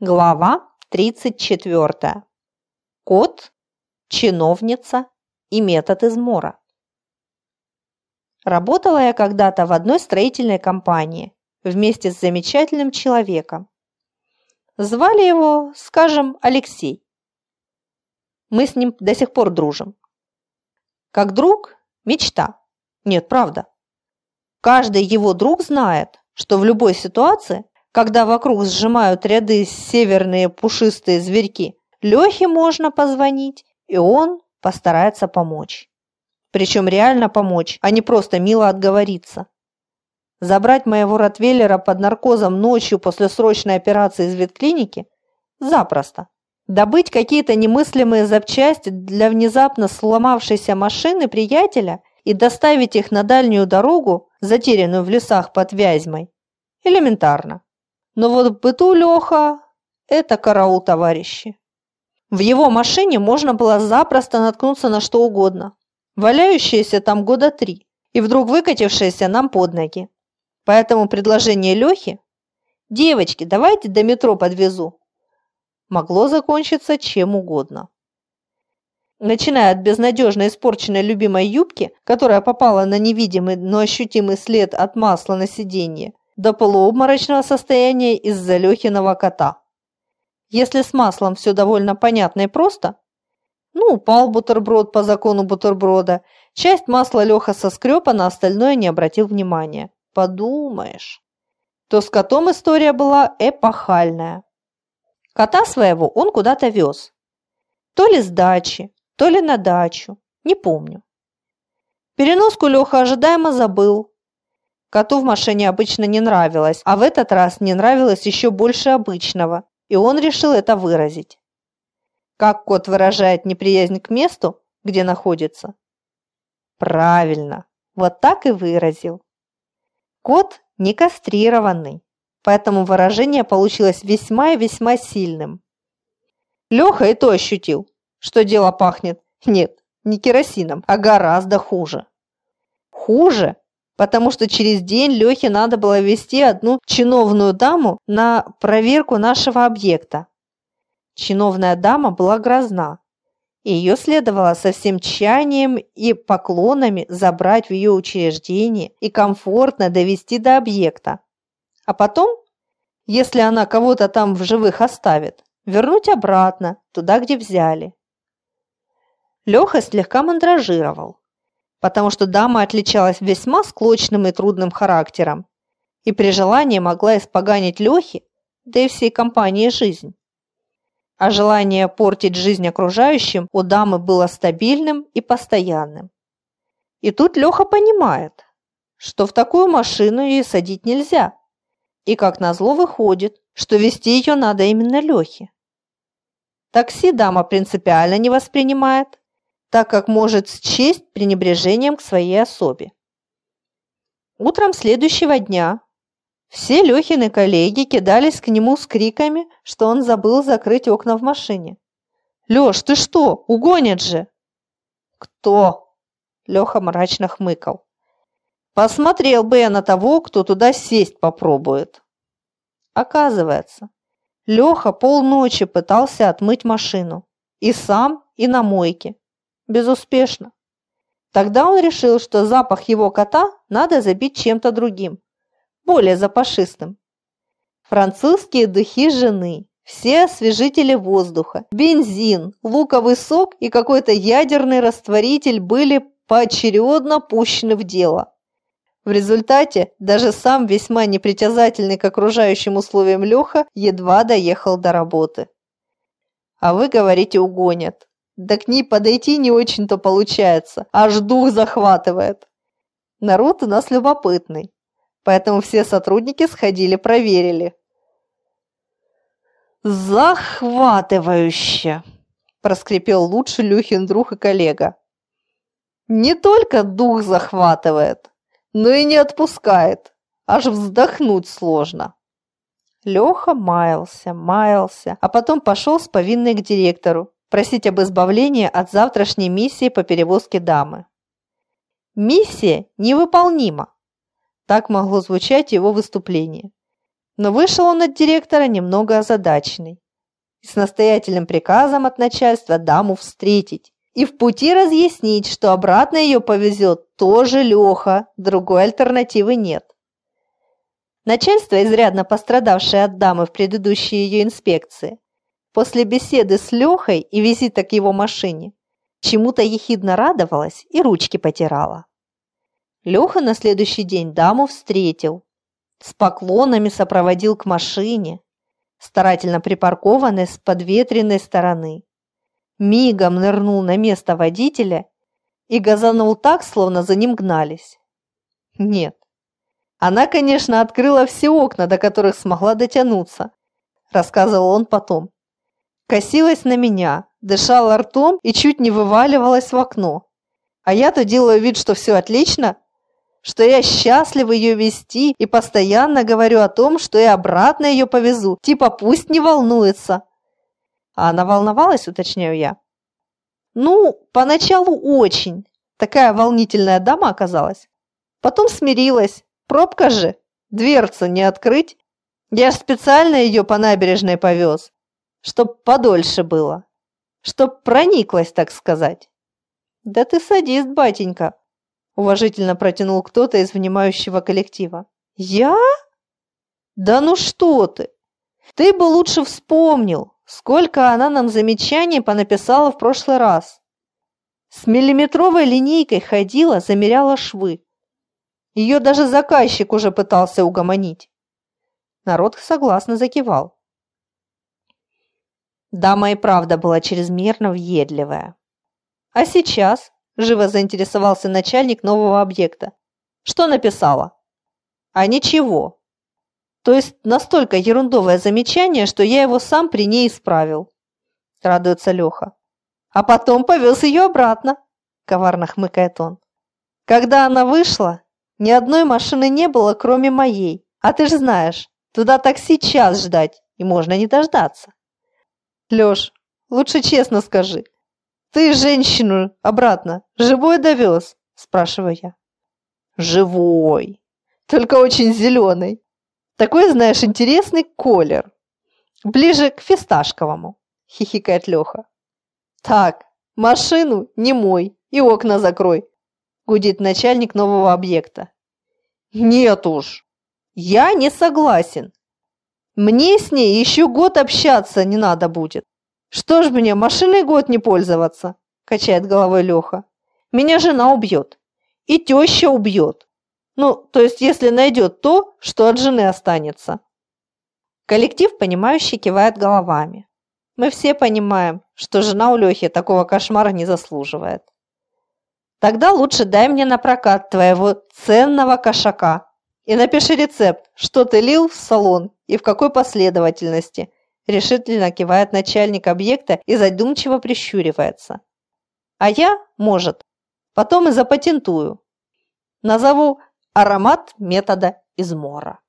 Глава 34. Кот, чиновница и метод измора. Работала я когда-то в одной строительной компании вместе с замечательным человеком. Звали его, скажем, Алексей. Мы с ним до сих пор дружим. Как друг – мечта. Нет, правда. Каждый его друг знает, что в любой ситуации когда вокруг сжимают ряды северные пушистые зверьки, Лехе можно позвонить, и он постарается помочь. Причем реально помочь, а не просто мило отговориться. Забрать моего ротвейлера под наркозом ночью после срочной операции из ветклиники – запросто. Добыть какие-то немыслимые запчасти для внезапно сломавшейся машины приятеля и доставить их на дальнюю дорогу, затерянную в лесах под Вязьмой – элементарно. Но вот в быту Леха – это караул, товарищи. В его машине можно было запросто наткнуться на что угодно, валяющееся там года три и вдруг выкатившееся нам под ноги. Поэтому предложение Лехи «Девочки, давайте до метро подвезу» могло закончиться чем угодно. Начиная от безнадежно испорченной любимой юбки, которая попала на невидимый, но ощутимый след от масла на сиденье, до полуобморочного состояния из-за Лехиного кота. Если с маслом все довольно понятно и просто, ну, упал бутерброд по закону бутерброда, часть масла Леха соскреб, а на остальное не обратил внимания. Подумаешь. То с котом история была эпохальная. Кота своего он куда-то вез. То ли с дачи, то ли на дачу, не помню. Переноску Леха ожидаемо забыл, Коту в машине обычно не нравилось, а в этот раз не нравилось еще больше обычного, и он решил это выразить. Как кот выражает неприязнь к месту, где находится? Правильно, вот так и выразил. Кот не кастрированный, поэтому выражение получилось весьма и весьма сильным. Леха и то ощутил, что дело пахнет, нет, не керосином, а гораздо хуже. Хуже, потому что через день Лехе надо было вести одну чиновную даму на проверку нашего объекта. Чиновная дама была грозна, и ее следовало со всем чаянием и поклонами забрать в ее учреждение и комфортно довести до объекта. А потом, если она кого-то там в живых оставит, вернуть обратно, туда, где взяли. Леха слегка мандражировал потому что дама отличалась весьма склочным и трудным характером и при желании могла испоганить Лехе, да и всей компании жизнь. А желание портить жизнь окружающим у дамы было стабильным и постоянным. И тут Леха понимает, что в такую машину ей садить нельзя. И как назло выходит, что вести ее надо именно Лехе. Такси дама принципиально не воспринимает, так как может счесть пренебрежением к своей особе. Утром следующего дня все Лехины коллеги кидались к нему с криками, что он забыл закрыть окна в машине. «Леш, ты что? Угонят же!» «Кто?» – Леха мрачно хмыкал. «Посмотрел бы я на того, кто туда сесть попробует». Оказывается, Леха полночи пытался отмыть машину. И сам, и на мойке. Безуспешно. Тогда он решил, что запах его кота надо забить чем-то другим, более запашистым. Французские духи жены, все освежители воздуха, бензин, луковый сок и какой-то ядерный растворитель были поочередно пущены в дело. В результате даже сам весьма непритязательный к окружающим условиям Леха едва доехал до работы. А вы говорите, угонят. Да к ней подойти не очень-то получается, аж дух захватывает. Народ у нас любопытный, поэтому все сотрудники сходили, проверили. «Захватывающе!» – проскрипел лучше Люхин друг и коллега. «Не только дух захватывает, но и не отпускает, аж вздохнуть сложно». Леха маялся, маялся, а потом пошел с повинной к директору просить об избавлении от завтрашней миссии по перевозке дамы. Миссия невыполнима. Так могло звучать его выступление. Но вышел он от директора немного озадаченный и с настоятельным приказом от начальства даму встретить и в пути разъяснить, что обратно ее повезет тоже Леха, другой альтернативы нет. Начальство, изрядно пострадавшее от дамы в предыдущей ее инспекции, после беседы с Лехой и визита к его машине, чему-то ехидно радовалась и ручки потирала. Леха на следующий день даму встретил, с поклонами сопроводил к машине, старательно припаркованной с подветренной стороны. Мигом нырнул на место водителя и газанул так, словно за ним гнались. Нет, она, конечно, открыла все окна, до которых смогла дотянуться, рассказывал он потом. Косилась на меня, дышала ртом и чуть не вываливалась в окно. А я-то делаю вид, что все отлично, что я счастлив ее вести и постоянно говорю о том, что я обратно ее повезу, типа пусть не волнуется. А она волновалась, уточняю я. Ну, поначалу очень. Такая волнительная дама оказалась. Потом смирилась. Пробка же. Дверцу не открыть. Я специально ее по набережной повез. Чтоб подольше было. Чтоб прониклась, так сказать. Да ты садист, батенька, уважительно протянул кто-то из внимающего коллектива. Я? Да ну что ты? Ты бы лучше вспомнил, сколько она нам замечаний понаписала в прошлый раз. С миллиметровой линейкой ходила, замеряла швы. Ее даже заказчик уже пытался угомонить. Народ согласно закивал. Дама и правда была чрезмерно въедливая. А сейчас живо заинтересовался начальник нового объекта. Что написала? А ничего. То есть настолько ерундовое замечание, что я его сам при ней исправил. Радуется Леха. А потом повез ее обратно, коварно хмыкает он. Когда она вышла, ни одной машины не было, кроме моей. А ты же знаешь, туда такси час ждать, и можно не дождаться. Лёш, лучше честно скажи, ты женщину обратно живой довез? Спрашиваю я. Живой, только очень зеленый. Такой, знаешь, интересный колер. Ближе к фисташковому, хихикает Леха. Так, машину не мой и окна закрой, гудит начальник нового объекта. Нет уж, я не согласен. Мне с ней еще год общаться не надо будет. Что ж мне, машиной год не пользоваться, качает головой Леха. Меня жена убьет. И теща убьет. Ну, то есть, если найдет то, что от жены останется. Коллектив, понимающий, кивает головами. Мы все понимаем, что жена у Лехи такого кошмара не заслуживает. Тогда лучше дай мне на прокат твоего ценного кошака и напиши рецепт, что ты лил в салон и в какой последовательности. Решительно кивает начальник объекта и задумчиво прищуривается. А я, может, потом и запатентую. Назову аромат метода измора.